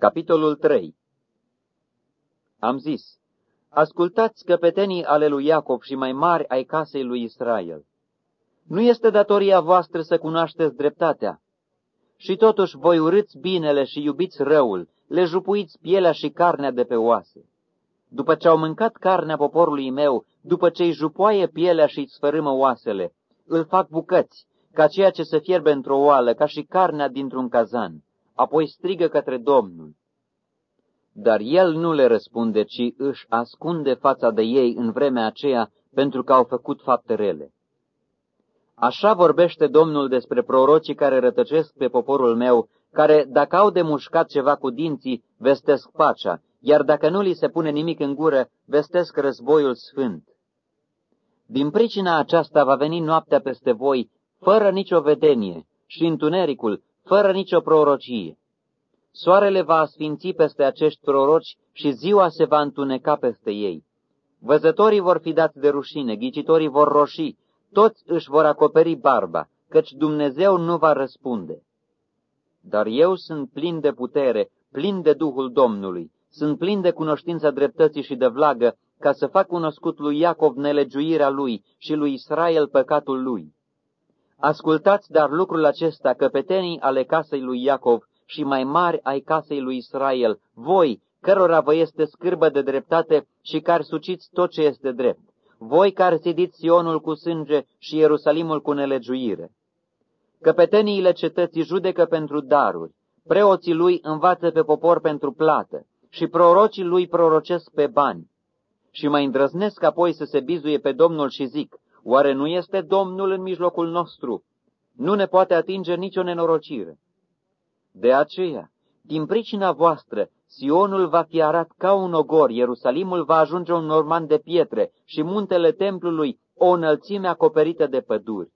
Capitolul 3 Am zis, ascultați căpetenii ale lui Iacob și mai mari ai casei lui Israel. Nu este datoria voastră să cunoașteți dreptatea. Și totuși voi urâți binele și iubiți răul, le jupuiți pielea și carnea de pe oase. După ce au mâncat carnea poporului meu, după ce îi jupoaie pielea și îi sfărâmă oasele, îl fac bucăți, ca ceea ce se fierbe într-o oală, ca și carnea dintr-un cazan apoi strigă către Domnul. Dar el nu le răspunde, ci își ascunde fața de ei în vremea aceea pentru că au făcut fapte rele. Așa vorbește Domnul despre prorocii care rătăcesc pe poporul meu, care, dacă au de mușcat ceva cu dinții, vestesc pacea, iar dacă nu li se pune nimic în gură, vestesc războiul sfânt. Din pricina aceasta va veni noaptea peste voi, fără nicio vedenie, și întunericul, fără nicio prorocie. Soarele va asfinți peste acești proroci și ziua se va întuneca peste ei. Văzătorii vor fi dați de rușine, ghicitorii vor roși, toți își vor acoperi barba, căci Dumnezeu nu va răspunde. Dar eu sunt plin de putere, plin de Duhul Domnului, sunt plin de cunoștința dreptății și de vlagă, ca să fac cunoscut lui Iacov nelegiuirea lui și lui Israel păcatul lui. Ascultați dar lucrul acesta, căpetenii ale casei lui Iacov și mai mari ai casei lui Israel, voi, cărora vă este scârbă de dreptate și care suciți tot ce este drept, voi care zidiți Sionul cu sânge și Ierusalimul cu nelegiuire. Căpeteniile cetății judecă pentru daruri, preoții lui învață pe popor pentru plată și prorocii lui prorocesc pe bani. Și mai îndrăznesc apoi să se bizuie pe Domnul și zic, Oare nu este Domnul în mijlocul nostru? Nu ne poate atinge nicio nenorocire. De aceea, din pricina voastră, Sionul va fi arat ca un ogor, Ierusalimul va ajunge un norman de pietre și muntele templului o înălțime acoperită de păduri.